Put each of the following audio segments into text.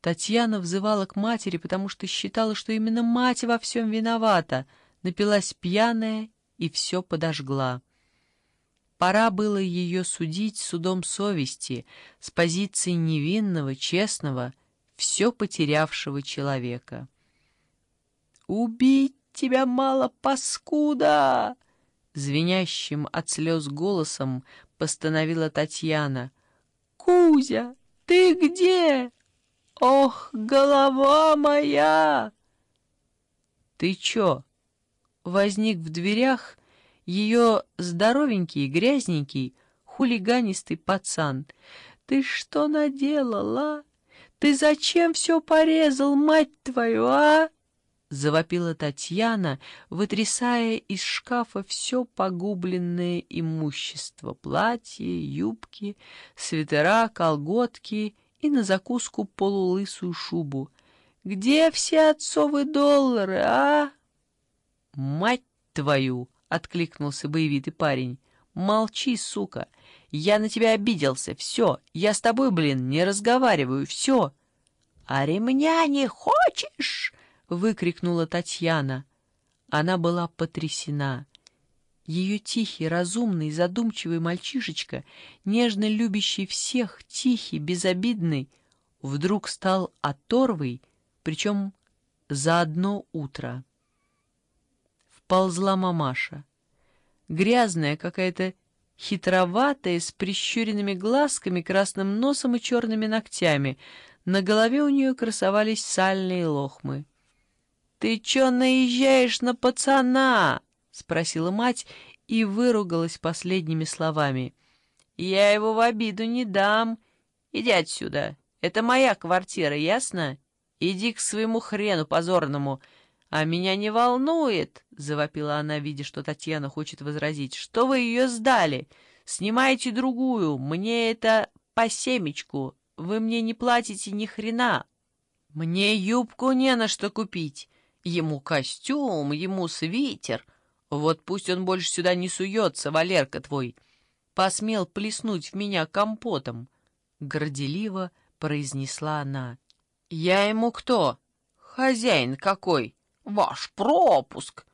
Татьяна взывала к матери, потому что считала, что именно мать во всем виновата, напилась пьяная и все подожгла. Пора было ее судить судом совести, с позиции невинного, честного, все потерявшего человека. «Убить тебя мало, паскуда!» Звенящим от слез голосом постановила Татьяна. «Кузя, ты где?» «Ох, голова моя!» «Ты чё?» Возник в дверях ее здоровенький, грязненький, хулиганистый пацан. «Ты что наделала? Ты зачем все порезал, мать твою, а?» Завопила Татьяна, вытрясая из шкафа все погубленное имущество — платья, юбки, свитера, колготки и на закуску полулысую шубу. «Где все отцовы доллары, а?» «Мать твою!» — откликнулся боевитый парень. «Молчи, сука! Я на тебя обиделся, все! Я с тобой, блин, не разговариваю, все!» «А ремня не хочешь?» — выкрикнула Татьяна. Она была потрясена. Ее тихий, разумный, задумчивый мальчишечка, нежно любящий всех, тихий, безобидный, вдруг стал оторвой, причем за одно утро. Вползла мамаша. Грязная какая-то, хитроватая, с прищуренными глазками, красным носом и черными ногтями. На голове у нее красовались сальные лохмы. «Ты чё наезжаешь на пацана?» — спросила мать и выругалась последними словами. «Я его в обиду не дам. Иди отсюда. Это моя квартира, ясно? Иди к своему хрену позорному. А меня не волнует!» — завопила она, видя, что Татьяна хочет возразить. «Что вы ее сдали? Снимайте другую. Мне это по семечку. Вы мне не платите ни хрена. Мне юбку не на что купить». Ему костюм, ему свитер. Вот пусть он больше сюда не суется, Валерка твой. Посмел плеснуть в меня компотом. Горделиво произнесла она. Я ему кто? Хозяин какой? Ваш пропуск.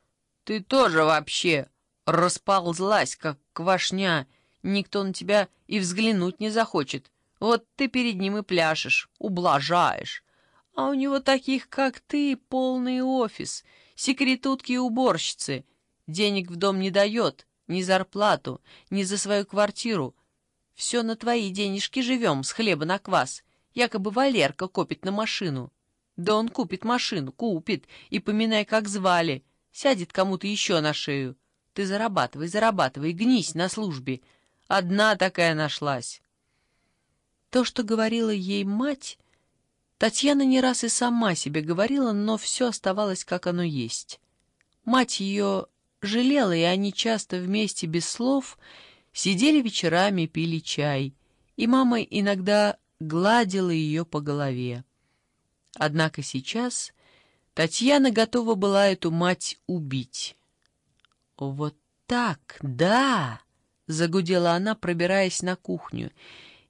Ты тоже вообще расползлась, как квашня. Никто на тебя и взглянуть не захочет. Вот ты перед ним и пляшешь, ублажаешь. А у него таких, как ты, полный офис, секретутки и уборщицы. Денег в дом не дает, ни зарплату, ни за свою квартиру. Все на твои денежки живем, с хлеба на квас. Якобы Валерка копит на машину. Да он купит машину, купит, и поминай, как звали. Сядет кому-то еще на шею. Ты зарабатывай, зарабатывай, гнись на службе. Одна такая нашлась. То, что говорила ей мать Татьяна не раз и сама себе говорила, но все оставалось, как оно есть. Мать ее жалела, и они часто вместе без слов сидели вечерами, пили чай, и мама иногда гладила ее по голове. Однако сейчас Татьяна готова была эту мать убить. «Вот так, да!» — загудела она, пробираясь на кухню —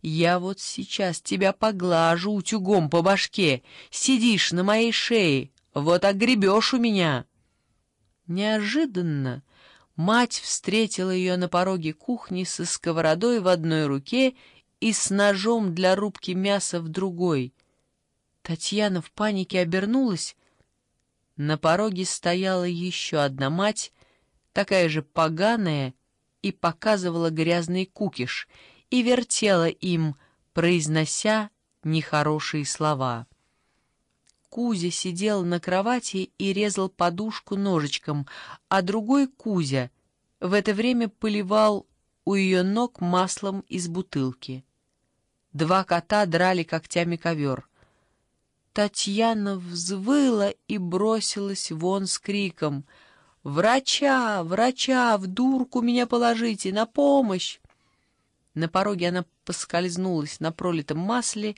я вот сейчас тебя поглажу утюгом по башке. Сидишь на моей шее, вот огребешь у меня. Неожиданно мать встретила ее на пороге кухни со сковородой в одной руке и с ножом для рубки мяса в другой. Татьяна в панике обернулась. На пороге стояла еще одна мать, такая же поганая, и показывала грязный кукиш — и вертела им, произнося нехорошие слова. Кузя сидел на кровати и резал подушку ножичком, а другой Кузя в это время поливал у ее ног маслом из бутылки. Два кота драли когтями ковер. Татьяна взвыла и бросилась вон с криком «Врача! Врача! В дурку меня положите! На помощь!» На пороге она поскользнулась на пролитом масле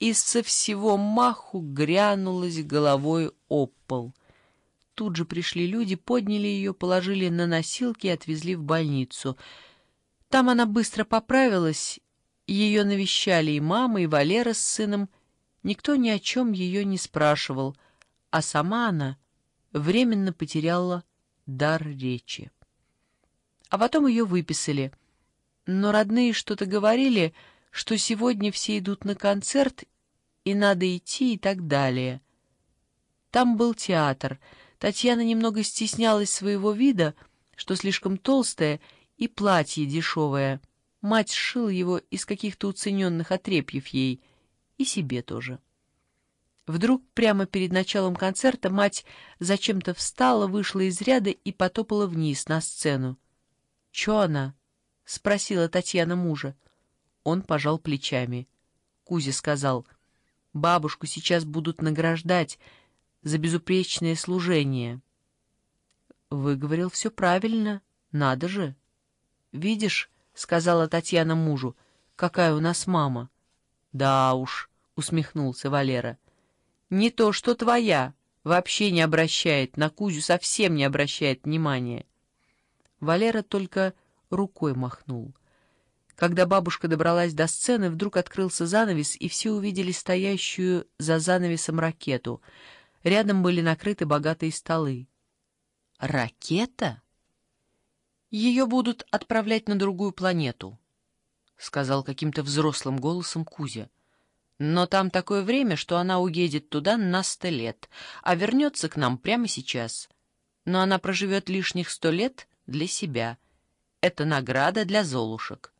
и со всего маху грянулась головой об пол. Тут же пришли люди, подняли ее, положили на носилки и отвезли в больницу. Там она быстро поправилась, ее навещали и мама, и Валера с сыном, Никто ни о чем ее не спрашивал, а сама она временно потеряла дар речи. А потом ее выписали. Но родные что-то говорили, что сегодня все идут на концерт, и надо идти и так далее. Там был театр. Татьяна немного стеснялась своего вида, что слишком толстая, и платье дешевое. Мать сшила его из каких-то уцененных отрепьев ей, и себе тоже. Вдруг прямо перед началом концерта мать зачем-то встала, вышла из ряда и потопала вниз на сцену. — Чё она? — спросила Татьяна мужа. Он пожал плечами. Кузя сказал, — бабушку сейчас будут награждать за безупречное служение. — Выговорил все правильно, надо же. — Видишь, — сказала Татьяна мужу, — какая у нас мама. — Да уж, — усмехнулся Валера, — не то, что твоя, вообще не обращает, на Кузю совсем не обращает внимания. Валера только рукой махнул. Когда бабушка добралась до сцены, вдруг открылся занавес, и все увидели стоящую за занавесом ракету. Рядом были накрыты богатые столы. «Ракета? Ее будут отправлять на другую планету», — сказал каким-то взрослым голосом Кузя. Но там такое время, что она уедет туда на сто лет, а вернется к нам прямо сейчас. Но она проживет лишних сто лет для себя. Это награда для золушек.